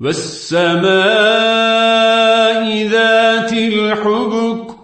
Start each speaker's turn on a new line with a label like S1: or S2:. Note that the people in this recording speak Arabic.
S1: والسماء ذات الحبك